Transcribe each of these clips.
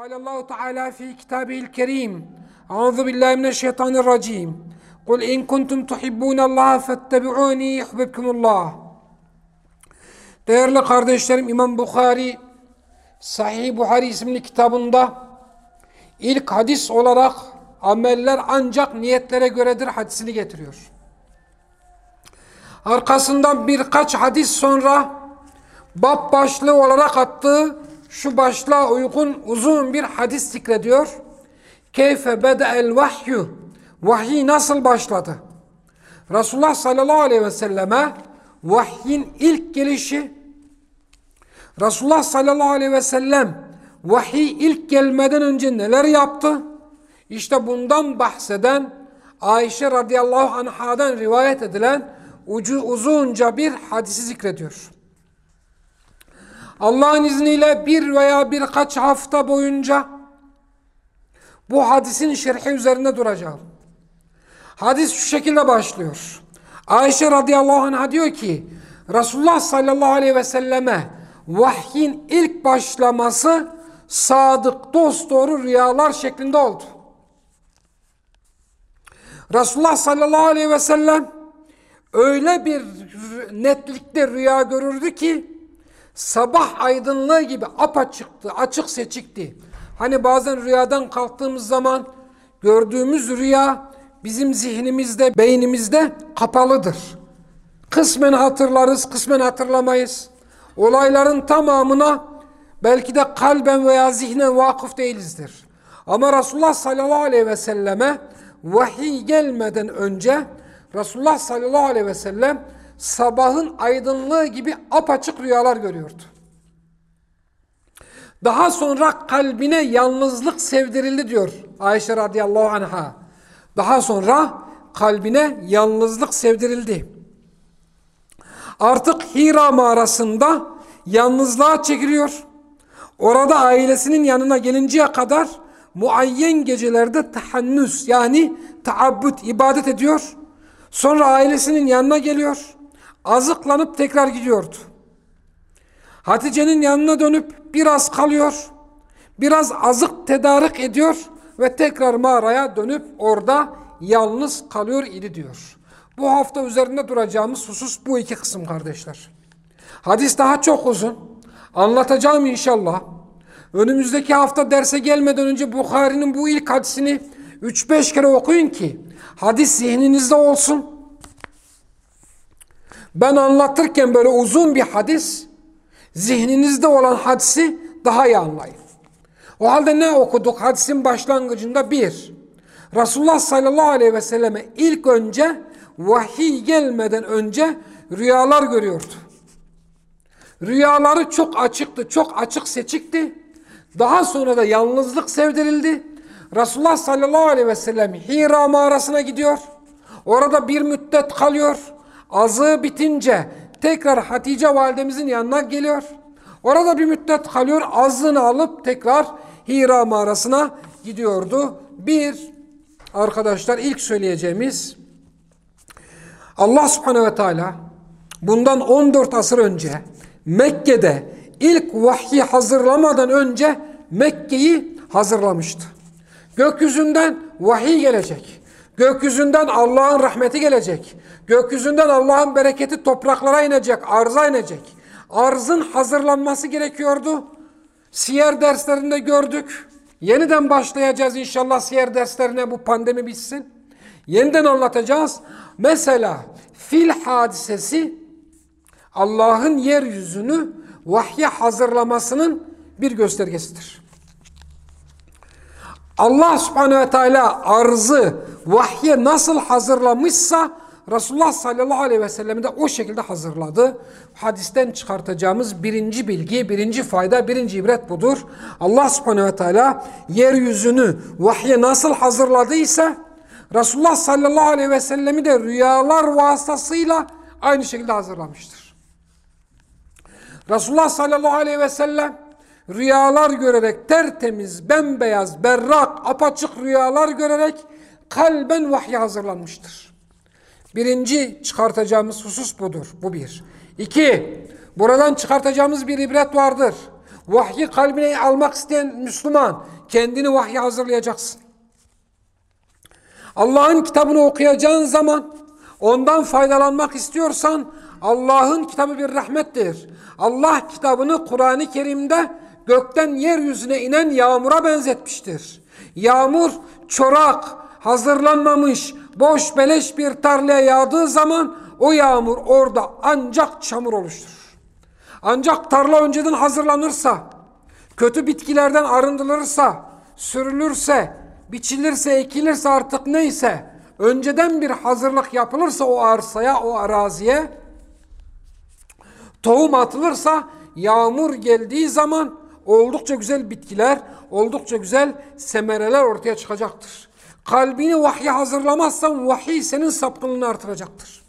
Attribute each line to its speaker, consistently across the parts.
Speaker 1: قال الله تعالى في كتابه الكريم أعوذ بالله من الشيطان الرجيم قل إن كنتم تحبون الله فاتبعوني يحببكم الله Değerli kardeşlerim İmam Bukhari Sahih Buhari isimli kitabında ilk hadis olarak ameller ancak niyetlere göredir hadisini getiriyor. Arkasından birkaç hadis sonra bab başlığı olarak attığı şu başlığa uygun uzun bir hadis zikrediyor. Keyfe bede'el vahyu Vahiy nasıl başladı? Resulullah sallallahu aleyhi ve selleme vahyin ilk gelişi Resulullah sallallahu aleyhi ve sellem vahiy ilk gelmeden önce neler yaptı? İşte bundan bahseden Ayşe radıyallahu anhadan rivayet edilen ucu uzunca bir hadisi zikrediyor. Allah'ın izniyle bir veya birkaç hafta boyunca bu hadisin şerhi üzerinde duracağım. Hadis şu şekilde başlıyor. Ayşe radıyallahu anh'a diyor ki Resulullah sallallahu aleyhi ve selleme vahyin ilk başlaması sadık dosdoğru rüyalar şeklinde oldu. Resulullah sallallahu aleyhi ve sellem öyle bir netlikte rüya görürdü ki sabah aydınlığı gibi apaçıktı, açık seçikti. Hani bazen rüyadan kalktığımız zaman gördüğümüz rüya bizim zihnimizde, beynimizde kapalıdır. Kısmen hatırlarız, kısmen hatırlamayız. Olayların tamamına belki de kalben veya zihnen vakıf değilizdir. Ama Resulullah sallallahu aleyhi ve selleme vahiy gelmeden önce Resulullah sallallahu aleyhi ve sellem sabahın aydınlığı gibi apaçık rüyalar görüyordu. Daha sonra kalbine yalnızlık sevdirildi diyor Ayşe radıyallahu anha. Daha sonra kalbine yalnızlık sevdirildi. Artık Hira mağarasında yalnızlığa çekiliyor. Orada ailesinin yanına gelinceye kadar muayyen gecelerde tahannüs yani taabbut ibadet ediyor. Sonra ailesinin yanına geliyor. Azıklanıp tekrar gidiyordu. Hatice'nin yanına dönüp biraz kalıyor. Biraz azık tedarik ediyor ve tekrar mağaraya dönüp orada yalnız kalıyor idi diyor. Bu hafta üzerinde duracağımız husus bu iki kısım kardeşler. Hadis daha çok uzun. Anlatacağım inşallah. Önümüzdeki hafta derse gelmeden önce Bukhari'nin bu ilk hadisini 3-5 kere okuyun ki hadis zihninizde olsun. Ben anlatırken böyle uzun bir hadis zihninizde olan hadisi daha iyi anlayın. O halde ne okuduk hadisin başlangıcında? Bir, Resulullah sallallahu aleyhi ve selleme ilk önce vahiy gelmeden önce rüyalar görüyordu. Rüyaları çok açıktı, çok açık seçikti. Daha sonra da yalnızlık sevdirildi. Resulullah sallallahu aleyhi ve sellem Hira mağarasına gidiyor. Orada bir müddet kalıyor. Azığı bitince tekrar Hatice validemizin yanına geliyor. Orada bir müddet kalıyor. Azığını alıp tekrar Hira mağarasına gidiyordu. Bir, arkadaşlar ilk söyleyeceğimiz Allah subhanehu ve teala bundan 14 asır önce Mekke'de ilk vahyi hazırlamadan önce Mekke'yi hazırlamıştı. Gökyüzünden vahiy gelecek. Gökyüzünden Allah'ın rahmeti gelecek. Gökyüzünden Allah'ın bereketi topraklara inecek, arza inecek. Arzın hazırlanması gerekiyordu. Siyer derslerinde gördük. Yeniden başlayacağız inşallah siyer derslerine bu pandemi bitsin. Yeniden anlatacağız. Mesela fil hadisesi Allah'ın yeryüzünü vahye hazırlamasının bir göstergesidir. Allah subhanehu ve teala arzı vahye nasıl hazırlamışsa Resulullah sallallahu aleyhi ve sellem de o şekilde hazırladı. Hadisten çıkartacağımız birinci bilgi, birinci fayda, birinci ibret budur. Allah subhanehu ve teala yeryüzünü vahye nasıl hazırladıysa Resulullah sallallahu aleyhi ve sellemi de rüyalar vasıtasıyla aynı şekilde hazırlamıştır. Resulullah sallallahu aleyhi ve sellem rüyalar görerek tertemiz, bembeyaz, berrak, apaçık rüyalar görerek kalben vahye hazırlanmıştır. Birinci çıkartacağımız husus budur. Bu bir. İki, buradan çıkartacağımız bir ibret vardır. Vahyi kalbine almak isteyen Müslüman kendini vahye hazırlayacaksın. Allah'ın kitabını okuyacağın zaman ondan faydalanmak istiyorsan Allah'ın kitabı bir rahmettir. Allah kitabını Kur'an-ı Kerim'de gökten yeryüzüne inen yağmura benzetmiştir. Yağmur çorak, hazırlanmamış, boş beleş bir tarlaya yağdığı zaman o yağmur orada ancak çamur oluşturur. Ancak tarla önceden hazırlanırsa, kötü bitkilerden arındırılırsa, sürülürse, biçilirse, ekilirse artık neyse, önceden bir hazırlık yapılırsa o arsaya, o araziye, tohum atılırsa, yağmur geldiği zaman oldukça güzel bitkiler, oldukça güzel semereler ortaya çıkacaktır. Kalbini vahye hazırlamazsan vahiy senin sapkınlığını artıracaktır.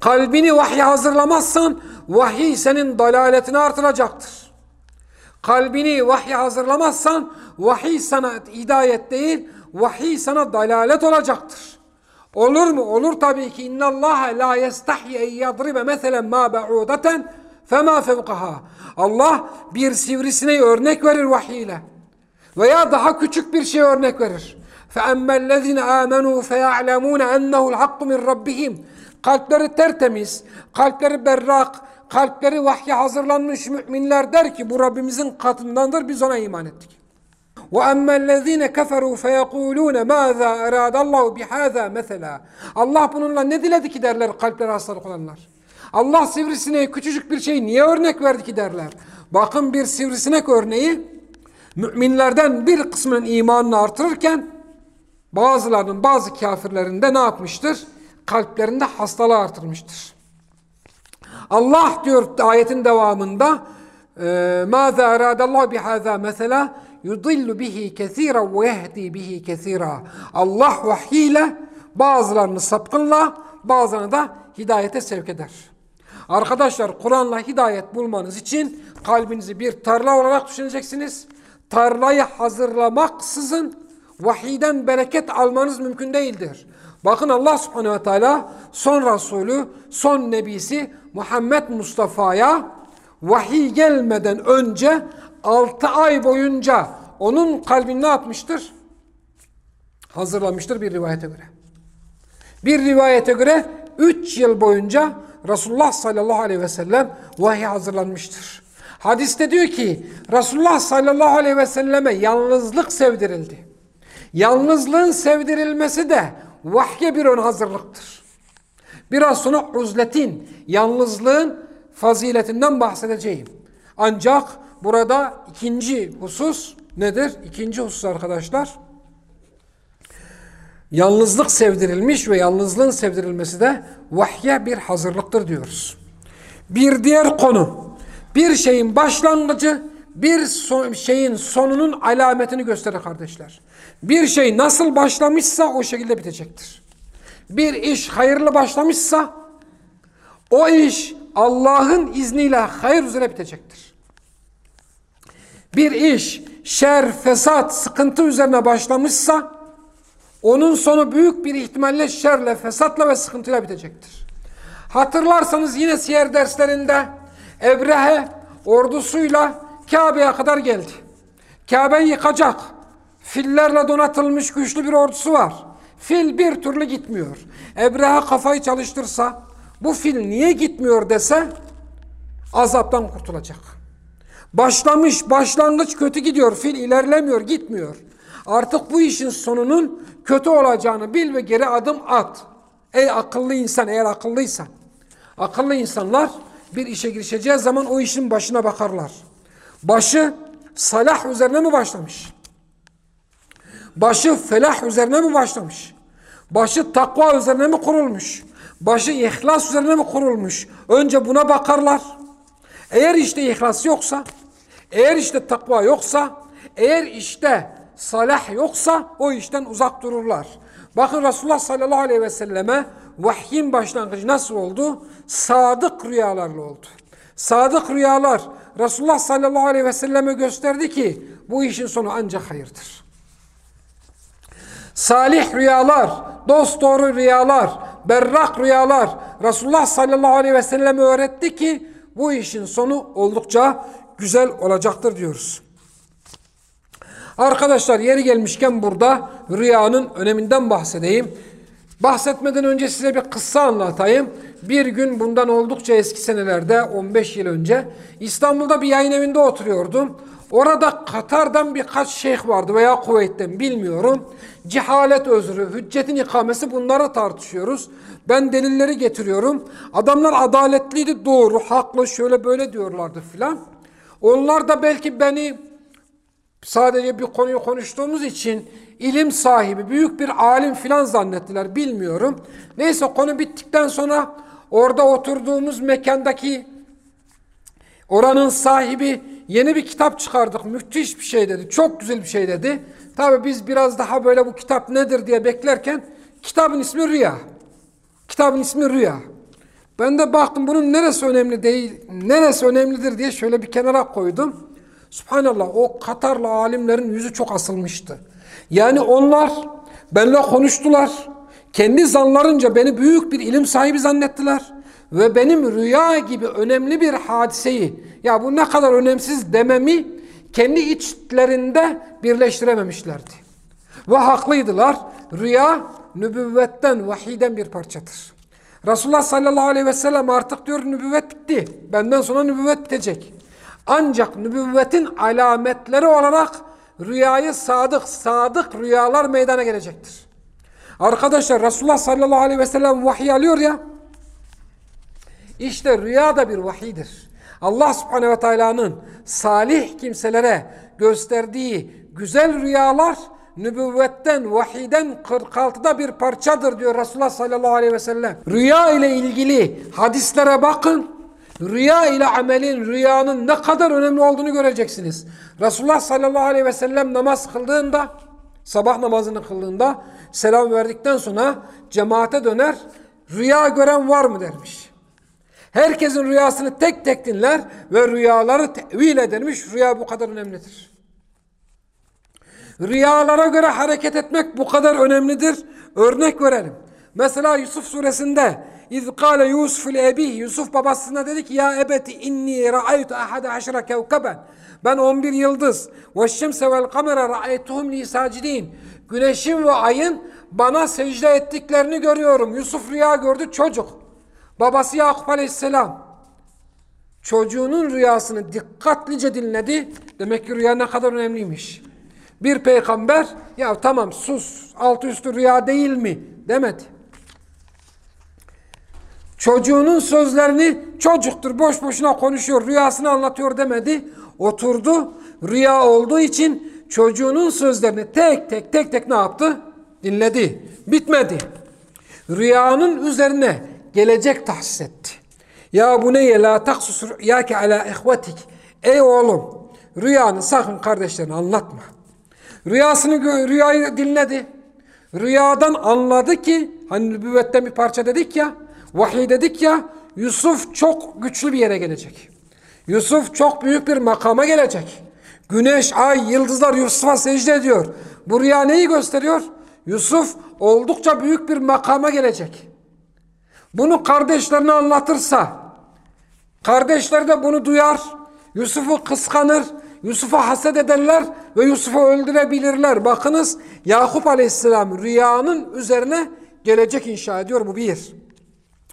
Speaker 1: Kalbini vahye hazırlamazsan vahiy senin dalaletini artıracaktır. Kalbini vahye hazırlamazsan vahiy sana hidayet değil, vahiy sana dalalet olacaktır. Olur mu? Olur tabii ki. İnna Allah la yestahyi en yadribe meselen ma ba'udeten fema fevkaha. Allah bir sivrisineği örnek verir vahiy ile. Veya daha küçük bir şey örnek verir. فَاَمَّا الَّذِينَ آمَنُوا فَيَعْلَمُونَ اَنَّهُ الْحَقُّ مِنْ رَبِّهِمْ Kalpleri tertemiz, kalpleri berrak, kalpleri vahye hazırlanmış müminler der ki bu Rabbimizin katındandır biz ona iman ettik. وَاَمَّا الَّذ۪ينَ كَفَرُوا فَيَقُولُونَ مَاذَا اَرَادَ اللّٰهُ بِهَذَا مَثَلًا Allah bununla ne diledi ki derler kalpleri hastalık olanlar. Allah sivrisineğe küçücük bir şey niye örnek verdi ki derler. Bakın bir sivrisinek örneği müminlerden bir kısmının imanını artırırken bazılarının bazı kafirlerin de ne yapmıştır? Kalplerinde hastalığı artırmıştır. Allah diyor ayetin devamında ماذا أراد الله بهذا مثلا يضل به كثيرا ويهدي به كثيرا Allah vahyiyle bazılarını sapkınla bazılarını da hidayete sevk eder. Arkadaşlar Kur'an'la hidayet bulmanız için kalbinizi bir tarla olarak düşüneceksiniz. Tarlayı hazırlamaksızın vahiyden bereket almanız mümkün değildir. Bakın Allah subhanehu ve teala son Resulü, son Nebisi Muhammed Mustafa'ya vahiy gelmeden önce 6 ay boyunca onun kalbini ne yapmıştır? Hazırlamıştır bir rivayete göre. Bir rivayete göre 3 yıl boyunca Resulullah sallallahu aleyhi ve sellem vahiy hazırlanmıştır. Hadiste diyor ki Resulullah sallallahu aleyhi ve selleme yalnızlık sevdirildi. Yalnızlığın sevdirilmesi de vahye bir ön hazırlıktır. Biraz sonra uzletin, yalnızlığın faziletinden bahsedeceğim. Ancak burada ikinci husus nedir? İkinci husus arkadaşlar. Yalnızlık sevdirilmiş ve yalnızlığın sevdirilmesi de vahye bir hazırlıktır diyoruz. Bir diğer konu, bir şeyin başlangıcı bir son, şeyin sonunun alametini gösterir kardeşler. Bir şey nasıl başlamışsa o şekilde bitecektir. Bir iş hayırlı başlamışsa o iş Allah'ın izniyle hayır üzere bitecektir. Bir iş şer, fesat, sıkıntı üzerine başlamışsa onun sonu büyük bir ihtimalle şerle, fesatla ve sıkıntıyla bitecektir. Hatırlarsanız yine siyer derslerinde Ebrehe ordusuyla Kabe'ye kadar geldi. Kabe'yi yıkacak. Fillerle donatılmış güçlü bir ordusu var. Fil bir türlü gitmiyor. Ebrehe kafayı çalıştırsa bu fil niye gitmiyor dese azaptan kurtulacak. Başlamış, başlangıç kötü gidiyor. Fil ilerlemiyor, gitmiyor. Artık bu işin sonunun kötü olacağını bil ve geri adım at. Ey akıllı insan, eğer akıllıysan. Akıllı insanlar bir işe girişeceği zaman o işin başına bakarlar. Başı salah üzerine mi başlamış? Başı felah üzerine mi başlamış? Başı takva üzerine mi kurulmuş? Başı ihlas üzerine mi kurulmuş? Önce buna bakarlar. Eğer işte ihlas yoksa, eğer işte takva yoksa, eğer işte salah yoksa o işten uzak dururlar. Bakın Resulullah sallallahu aleyhi ve selleme vahyin başlangıcı nasıl oldu? Sadık rüyalarla oldu. Sadık rüyalar Resulullah sallallahu aleyhi ve selleme gösterdi ki bu işin sonu ancak hayırdır. Salih rüyalar, dost doğru rüyalar, berrak rüyalar Resulullah sallallahu aleyhi ve selleme öğretti ki bu işin sonu oldukça güzel olacaktır diyoruz. Arkadaşlar yeri gelmişken burada rüyanın öneminden bahsedeyim. Bahsetmeden önce size bir kıssa anlatayım. Bir gün bundan oldukça eski senelerde 15 yıl önce İstanbul'da bir yayın evinde oturuyordum. Orada Katar'dan birkaç şeyh vardı veya Kuveyt'ten bilmiyorum. Cehalet özrü, hüccetin ikamesi bunları tartışıyoruz. Ben delilleri getiriyorum. Adamlar adaletliydi, doğru, haklı, şöyle böyle diyorlardı filan. Onlar da belki beni sadece bir konuyu konuştuğumuz için ilim sahibi, büyük bir alim filan zannettiler bilmiyorum. Neyse konu bittikten sonra orada oturduğumuz mekandaki oranın sahibi yeni bir kitap çıkardık. Müthiş bir şey dedi. Çok güzel bir şey dedi. Tabi biz biraz daha böyle bu kitap nedir diye beklerken kitabın ismi Rüya. Kitabın ismi Rüya. Ben de baktım bunun neresi önemli değil, neresi önemlidir diye şöyle bir kenara koydum. Subhanallah o Katarlı alimlerin yüzü çok asılmıştı. Yani onlar benimle konuştular. Kendi zanlarınca beni büyük bir ilim sahibi zannettiler. Ve benim rüya gibi önemli bir hadiseyi ya bu ne kadar önemsiz dememi kendi içlerinde birleştirememişlerdi. Ve haklıydılar. Rüya nübüvvetten, vahiden bir parçadır. Resulullah sallallahu aleyhi ve sellem artık diyor nübüvvet bitti. Benden sonra nübüvvet bitecek. Ancak nübüvvetin alametleri olarak rüyayı sadık, sadık rüyalar meydana gelecektir. Arkadaşlar Resulullah sallallahu aleyhi ve sellem vahiy alıyor ya. İşte rüya da bir vahidir. Allah subhanehu ve teala'nın salih kimselere gösterdiği güzel rüyalar nübüvvetten, vahiden 46'da bir parçadır diyor Resulullah sallallahu aleyhi ve sellem. Rüya ile ilgili hadislere bakın. Rüya ile amelin, rüyanın ne kadar önemli olduğunu göreceksiniz. Resulullah sallallahu aleyhi ve sellem namaz kıldığında, sabah namazını kıldığında selam verdikten sonra cemaate döner, rüya gören var mı dermiş. Herkesin rüyasını tek tek dinler ve rüyaları tevil edermiş. Rüya bu kadar önemlidir. Rüyalara göre hareket etmek bu kadar önemlidir. Örnek verelim. Mesela Yusuf suresinde İz kâle Yusuf ile ebih Yusuf babasına dedi ki ya ebeti inni ra'aytu ahade aşra kevkeben ben 11 yıldız ve şemse vel kamera ra'aytuhum li sacidin güneşin ve ayın bana secde ettiklerini görüyorum. Yusuf rüya gördü çocuk. Babası Yakup aleyhisselam çocuğunun rüyasını dikkatlice dinledi. Demek ki rüya ne kadar önemliymiş. Bir peygamber ya tamam sus altı üstü rüya değil mi demedi. Çocuğunun sözlerini çocuktur boş boşuna konuşuyor rüyasını anlatıyor demedi. Oturdu rüya olduğu için çocuğunun sözlerini tek tek tek tek ne yaptı? Dinledi. Bitmedi. Rüyanın üzerine gelecek tahsis etti. Ya bu neye la taksus rüyake ala ihvetik. Ey oğlum rüyanı sakın kardeşlerine anlatma. Rüyasını rüyayı dinledi. Rüyadan anladı ki hani nübüvvetten bir parça dedik ya vahiy dedik ya Yusuf çok güçlü bir yere gelecek. Yusuf çok büyük bir makama gelecek. Güneş, ay, yıldızlar Yusuf'a secde ediyor. Bu rüya neyi gösteriyor? Yusuf oldukça büyük bir makama gelecek. Bunu kardeşlerine anlatırsa kardeşler de bunu duyar. Yusuf'u kıskanır. Yusuf'a haset ederler ve Yusuf'u öldürebilirler. Bakınız Yakup Aleyhisselam rüyanın üzerine gelecek inşa ediyor. Bu bir.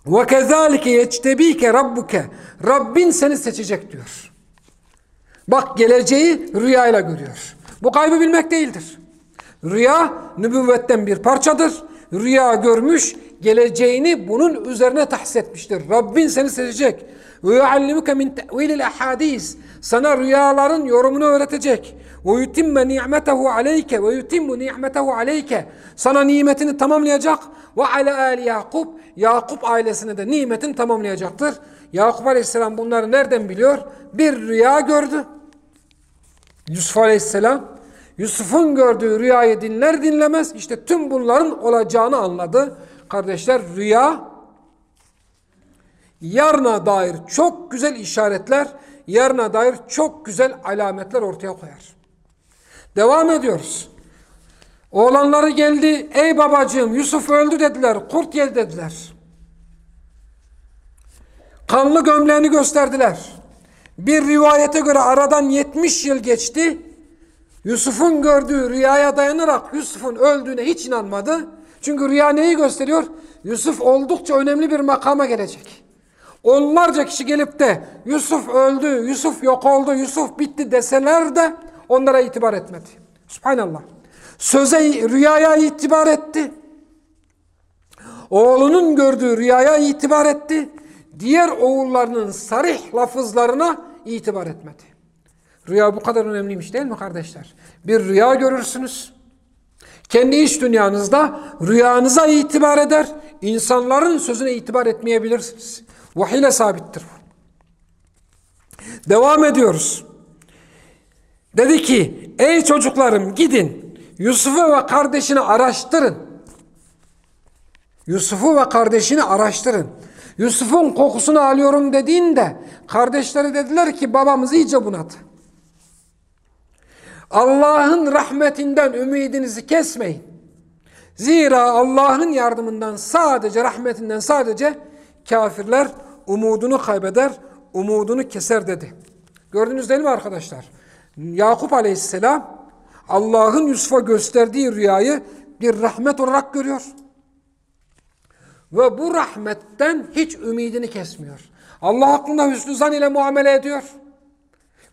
Speaker 1: Ve kezalike yectebike rabbuke. Rabbin seni seçecek diyor. Bak geleceği rüyayla görüyor. Bu kaybı bilmek değildir. Rüya nübüvvetten bir parçadır. Rüya görmüş, geleceğini bunun üzerine tahsis etmiştir. Rabbin seni seçecek. Ve yuallimuke min te'vilil ahadis. Sana rüyaların yorumunu öğretecek. Ve yutimme ni'metehu aleyke ve yutimmu ni'metehu aleyke. Sana nimetini tamamlayacak. Ve ala ali Yakup. Yakup ailesine de nimetini tamamlayacaktır. Yakup aleyhisselam bunları nereden biliyor? Bir rüya gördü. Yusuf aleyhisselam. Yusuf'un gördüğü rüyayı dinler dinlemez işte tüm bunların olacağını anladı. Kardeşler rüya yarına dair çok güzel işaretler, yarına dair çok güzel alametler ortaya koyar. Devam ediyoruz. Oğlanları geldi, ey babacığım Yusuf öldü dediler, kurt yedi dediler. Kanlı gömleğini gösterdiler. Bir rivayete göre aradan 70 yıl geçti. Yusuf'un gördüğü rüyaya dayanarak Yusuf'un öldüğüne hiç inanmadı. Çünkü rüya neyi gösteriyor? Yusuf oldukça önemli bir makama gelecek. Onlarca kişi gelip de Yusuf öldü, Yusuf yok oldu, Yusuf bitti deseler de onlara itibar etmedi. Subhanallah. Söze, rüyaya itibar etti. Oğlunun gördüğü rüyaya itibar etti. Diğer oğullarının sarih lafızlarına itibar etmedi. Rüya bu kadar önemliymiş değil mi kardeşler? Bir rüya görürsünüz. Kendi iç dünyanızda rüyanıza itibar eder. İnsanların sözüne itibar etmeyebilirsiniz. Vahiy ile sabittir. Devam ediyoruz. Dedi ki ey çocuklarım gidin Yusuf'u ve kardeşini araştırın. Yusuf'u ve kardeşini araştırın. Yusuf'un kokusunu alıyorum dediğinde kardeşleri dediler ki babamız iyice bunadı. Allah'ın rahmetinden ümidinizi kesmeyin. Zira Allah'ın yardımından sadece rahmetinden sadece kafirler umudunu kaybeder, umudunu keser dedi. Gördünüz değil mi arkadaşlar? Yakup aleyhisselam Allah'ın Yusuf'a gösterdiği rüyayı bir rahmet olarak görüyor. Ve bu rahmetten hiç ümidini kesmiyor. Allah hakkında hüsnü zan ile muamele ediyor.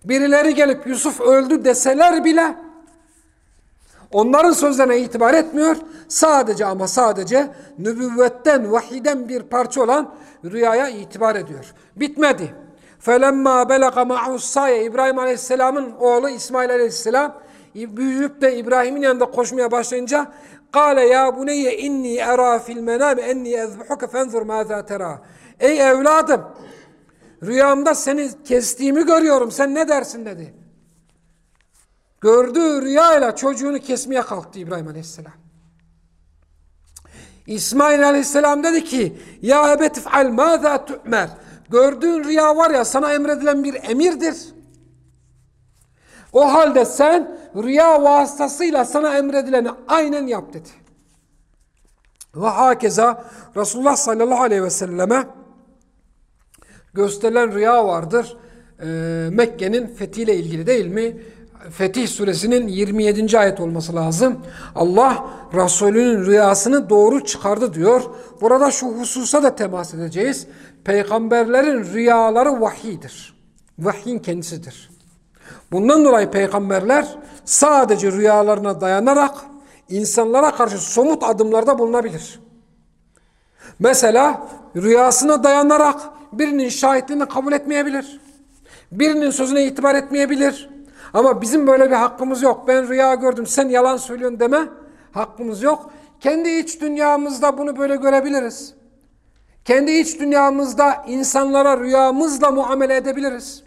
Speaker 1: Birileri gelip Yusuf öldü deseler bile onların sözlerine itibar etmiyor. Sadece ama sadece nübüvvetten, vahiden bir parça olan rüyaya itibar ediyor. Bitmedi. فَلَمَّا بَلَقَ مَعُ السَّايَ İbrahim Aleyhisselam'ın oğlu İsmail Aleyhisselam büyüyüp de İbrahim'in yanında koşmaya başlayınca Kale ya buneyye inni era fil menami enni ezbuhuke fenzur maza tera. Ey evladım rüyamda seni kestiğimi görüyorum sen ne dersin dedi. Gördüğü rüyayla çocuğunu kesmeye kalktı İbrahim Aleyhisselam. İsmail Aleyhisselam dedi ki ya ebetif al maza tu'mer. Gördüğün rüya var ya sana emredilen bir emirdir. O halde sen rüya vasıtasıyla sana emredileni aynen yap dedi. Ve hakeza Resulullah sallallahu aleyhi ve selleme gösterilen rüya vardır. Ee, Mekke'nin fethiyle ilgili değil mi? Fetih suresinin 27. ayet olması lazım. Allah Resulünün rüyasını doğru çıkardı diyor. Burada şu hususa da temas edeceğiz. Peygamberlerin rüyaları vahiydir. Vahyin kendisidir. Bundan dolayı peygamberler sadece rüyalarına dayanarak insanlara karşı somut adımlarda bulunabilir. Mesela rüyasına dayanarak birinin şahitliğini kabul etmeyebilir. Birinin sözüne itibar etmeyebilir. Ama bizim böyle bir hakkımız yok. Ben rüya gördüm sen yalan söylüyorsun deme hakkımız yok. Kendi iç dünyamızda bunu böyle görebiliriz. Kendi iç dünyamızda insanlara rüyamızla muamele edebiliriz.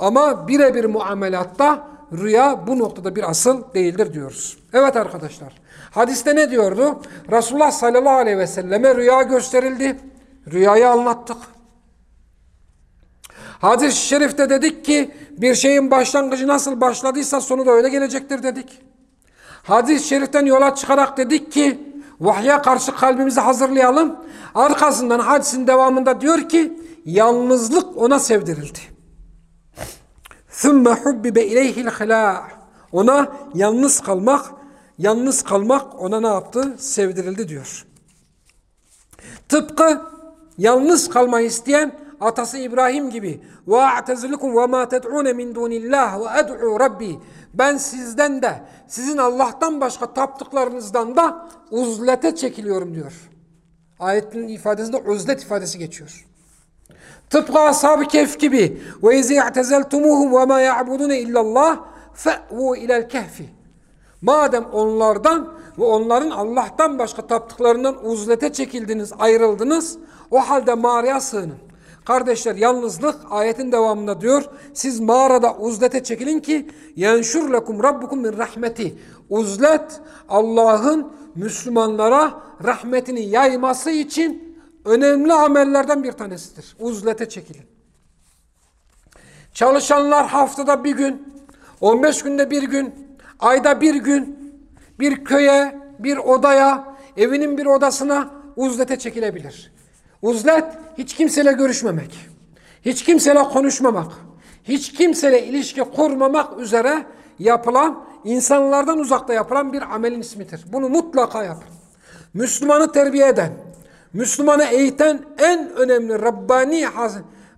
Speaker 1: Ama birebir muamelatta rüya bu noktada bir asıl değildir diyoruz. Evet arkadaşlar. Hadiste ne diyordu? Resulullah sallallahu aleyhi ve selleme rüya gösterildi. Rüyayı anlattık. Hadis-i şerifte dedik ki bir şeyin başlangıcı nasıl başladıysa sonu da öyle gelecektir dedik. Hadis-i şeriften yola çıkarak dedik ki vahye karşı kalbimizi hazırlayalım. Arkasından hadisin devamında diyor ki yalnızlık ona sevdirildi. ثُمَّ حُبِّبَ اِلَيْهِ الْخِلَاءِ Ona yalnız kalmak, yalnız kalmak ona ne yaptı? Sevdirildi diyor. Tıpkı yalnız kalmayı isteyen atası İbrahim gibi وَاَعْتَزِلُكُمْ وَمَا تَدْعُونَ مِنْ دُونِ اللّٰهِ وَاَدْعُوا رَبِّي Ben sizden de sizin Allah'tan başka taptıklarınızdan da uzlete çekiliyorum diyor. Ayetin ifadesinde uzlet ifadesi geçiyor. Tıpkı ashab-ı kehf gibi. Ve izi i'tezeltumuhum ve ma ya'budune illallah fe'vu ilel kehfi. Madem onlardan ve onların Allah'tan başka taptıklarından uzlete çekildiniz, ayrıldınız. O halde mağaraya sığının. Kardeşler yalnızlık ayetin devamında diyor. Siz mağarada uzlete çekilin ki yenşur lekum rabbukum min rahmeti. Uzlet Allah'ın Müslümanlara rahmetini yayması için önemli amellerden bir tanesidir. Uzlete çekilin. Çalışanlar haftada bir gün, 15 günde bir gün, ayda bir gün bir köye, bir odaya, evinin bir odasına uzlete çekilebilir. Uzlet hiç kimseyle görüşmemek, hiç kimseyle konuşmamak, hiç kimseyle ilişki kurmamak üzere yapılan, insanlardan uzakta yapılan bir amelin ismidir. Bunu mutlaka yapın. Müslümanı terbiye eden, Müslümanı eğiten en önemli Rabbani,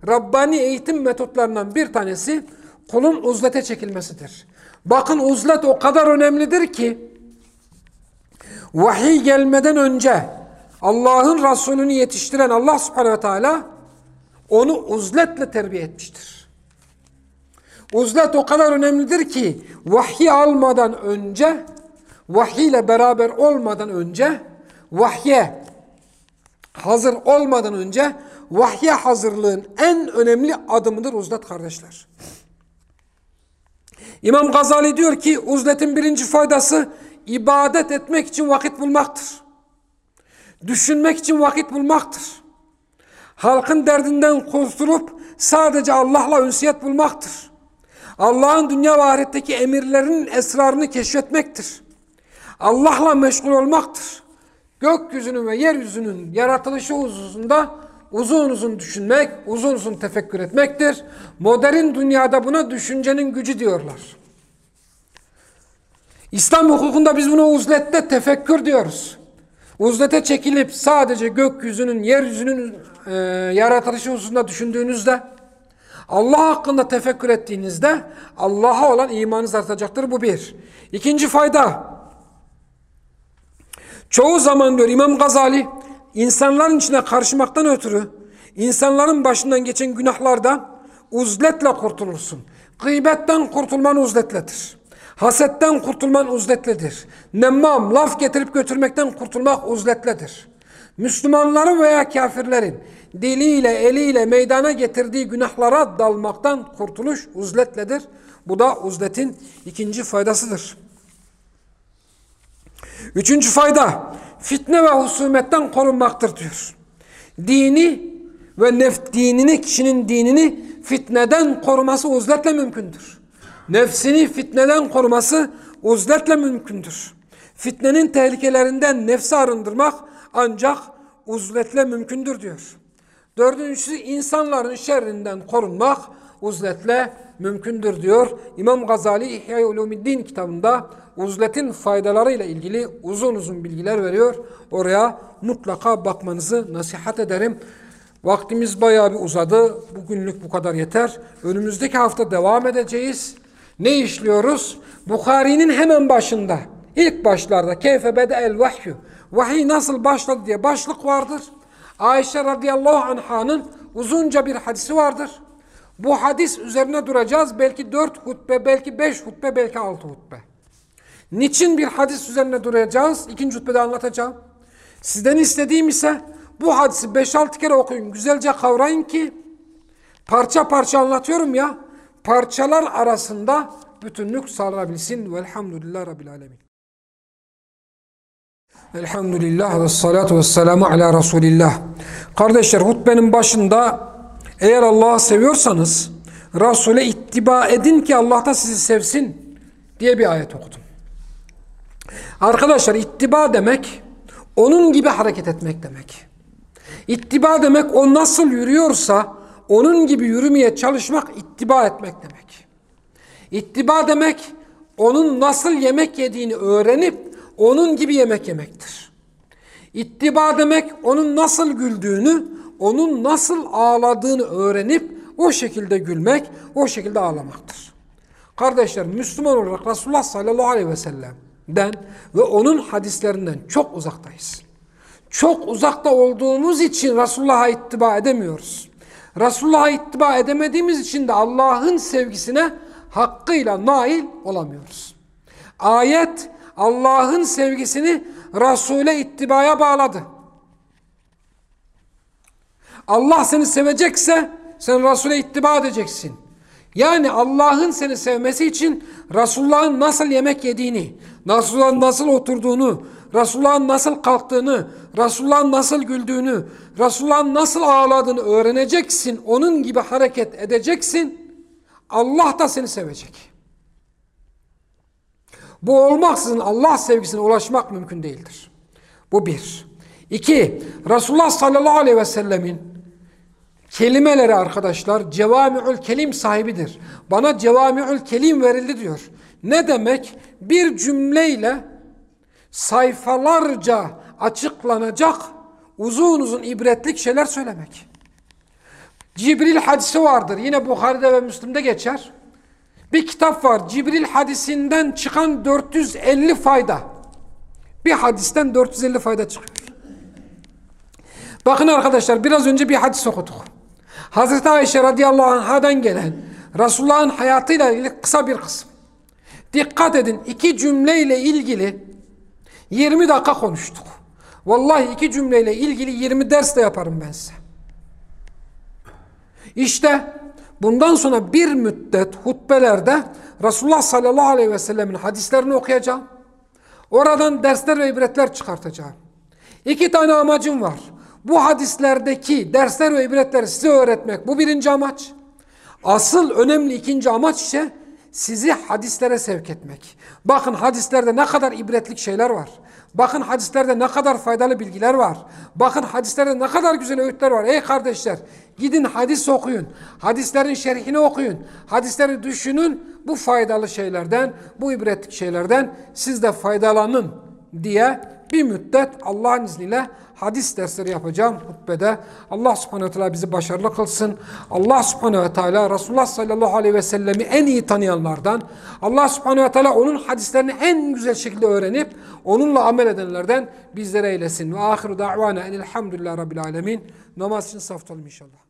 Speaker 1: Rabbani eğitim metotlarından bir tanesi kulun uzlete çekilmesidir. Bakın uzlet o kadar önemlidir ki vahiy gelmeden önce Allah'ın Resulünü yetiştiren Allah subhanehu ve teala onu uzletle terbiye etmiştir. Uzlet o kadar önemlidir ki vahiy almadan önce vahiy ile beraber olmadan önce vahye hazır olmadan önce vahye hazırlığın en önemli adımıdır uzlet kardeşler. İmam Gazali diyor ki uzletin birinci faydası ibadet etmek için vakit bulmaktır. Düşünmek için vakit bulmaktır. Halkın derdinden kurtulup sadece Allah'la ünsiyet bulmaktır. Allah'ın dünya ve ahiretteki emirlerinin esrarını keşfetmektir. Allah'la meşgul olmaktır. Gökyüzünün ve yeryüzünün yaratılışı hususunda uzun uzun düşünmek, uzun uzun tefekkür etmektir. Modern dünyada buna düşüncenin gücü diyorlar. İslam hukukunda biz buna uzlette tefekkür diyoruz. Uzlete çekilip sadece gökyüzünün, yeryüzünün e, yaratılışı hususunda düşündüğünüzde, Allah hakkında tefekkür ettiğinizde Allah'a olan imanınız artacaktır. Bu bir. İkinci fayda. Çoğu zaman diyor İmam Gazali, insanların içine karışmaktan ötürü, insanların başından geçen günahlardan uzletle kurtulursun. Gıybetten kurtulman uzletledir. Hasetten kurtulman uzletlidir. Nemmam, laf getirip götürmekten kurtulmak uzletlidir. Müslümanların veya kafirlerin diliyle, eliyle meydana getirdiği günahlara dalmaktan kurtuluş uzletledir. Bu da uzletin ikinci faydasıdır. Üçüncü fayda, fitne ve husumetten korunmaktır diyor. Dini ve nef dinini, kişinin dinini fitneden koruması uzletle mümkündür. Nefsini fitneden koruması uzletle mümkündür. Fitnenin tehlikelerinden nefsi arındırmak ancak uzletle mümkündür diyor. Dördüncüsü insanların şerrinden korunmak uzletle mümkündür diyor. İmam Gazali İhya-i Ulumiddin kitabında uzletin faydalarıyla ilgili uzun uzun bilgiler veriyor. Oraya mutlaka bakmanızı nasihat ederim. Vaktimiz bayağı bir uzadı. Bugünlük bu kadar yeter. Önümüzdeki hafta devam edeceğiz. Ne işliyoruz? Bukhari'nin hemen başında, ilk başlarda keyfe bede el vahyu. Vahiy nasıl başladı diye başlık vardır. Ayşe radıyallahu anh'ın uzunca bir hadisi vardır. Bu hadis üzerine duracağız. Belki dört hutbe, belki beş hutbe, belki altı hutbe. Niçin bir hadis üzerine duracağız? İkinci hutbede anlatacağım. Sizden istediğim ise bu hadisi beş altı kere okuyun. Güzelce kavrayın ki parça parça anlatıyorum ya parçalar arasında bütünlük sağlanabilsin. Velhamdülillah Rabbil Alemin. Elhamdülillah ve salatu ve selamu ala Resulillah. Kardeşler hutbenin başında eğer Allah'ı seviyorsanız Resul'e ittiba edin ki Allah da sizi sevsin diye bir ayet okudum. Arkadaşlar ittiba demek onun gibi hareket etmek demek. İttiba demek o nasıl yürüyorsa onun gibi yürümeye çalışmak ittiba etmek demek. İttiba demek onun nasıl yemek yediğini öğrenip onun gibi yemek yemektir. İttiba demek onun nasıl güldüğünü, onun nasıl ağladığını öğrenip o şekilde gülmek, o şekilde ağlamaktır. Kardeşler Müslüman olarak Resulullah sallallahu aleyhi ve sellem'den ve onun hadislerinden çok uzaktayız. Çok uzakta olduğumuz için Resulullah'a ittiba edemiyoruz. Resulullah'a ittiba edemediğimiz için de Allah'ın sevgisine hakkıyla nail olamıyoruz. Ayet Allah'ın sevgisini Resul'e ittibaya bağladı. Allah seni sevecekse sen Resul'e ittiba edeceksin. Yani Allah'ın seni sevmesi için Resulullah'ın nasıl yemek yediğini, Resulullah'ın nasıl oturduğunu, Resulullah'ın nasıl kalktığını, Resulullah'ın nasıl güldüğünü, Resulullah'ın nasıl ağladığını öğreneceksin. Onun gibi hareket edeceksin. Allah da seni sevecek. Bu olmaksızın Allah sevgisine ulaşmak mümkün değildir. Bu bir. İki, Resulullah sallallahu aleyhi ve sellemin kelimeleri arkadaşlar cevami'ül kelim sahibidir. Bana cevami'ül kelim verildi diyor. Ne demek? Bir cümleyle sayfalarca açıklanacak uzun uzun ibretlik şeyler söylemek. Cibril hadisi vardır. Yine Bukhari'de ve Müslim'de geçer. Bir kitap var. Cibril hadisinden çıkan 450 fayda. Bir hadisten 450 fayda çıkıyor. Bakın arkadaşlar biraz önce bir hadis okuduk. Hazreti Ayşe radıyallahu anhadan gelen Resulullah'ın hayatıyla ilgili kısa bir kısım. Dikkat edin iki cümleyle ilgili 20 dakika konuştuk. Vallahi iki cümleyle ilgili 20 ders de yaparım ben size. İşte bundan sonra bir müddet hutbelerde Resulullah sallallahu aleyhi ve sellemin hadislerini okuyacağım. Oradan dersler ve ibretler çıkartacağım. İki tane amacım var. Bu hadislerdeki dersler ve ibretleri size öğretmek. Bu birinci amaç. Asıl önemli ikinci amaç ise sizi hadislere sevk etmek. Bakın hadislerde ne kadar ibretlik şeyler var. Bakın hadislerde ne kadar faydalı bilgiler var. Bakın hadislerde ne kadar güzel öğütler var. Ey kardeşler gidin hadis okuyun. Hadislerin şerhini okuyun. Hadisleri düşünün. Bu faydalı şeylerden, bu ibretlik şeylerden siz de faydalanın diye bir müddet Allah'ın izniyle hadis dersleri yapacağım hutbede. Allah subhanehu ve teala bizi başarılı kılsın. Allah subhanehu ve teala Resulullah sallallahu aleyhi ve sellemi en iyi tanıyanlardan, Allah subhanehu ve teala onun hadislerini en güzel şekilde öğrenip onunla amel edenlerden bizlere eylesin. Ve ahiru da'vana enilhamdülillah rabbil alemin. Namaz için saf tutalım inşallah.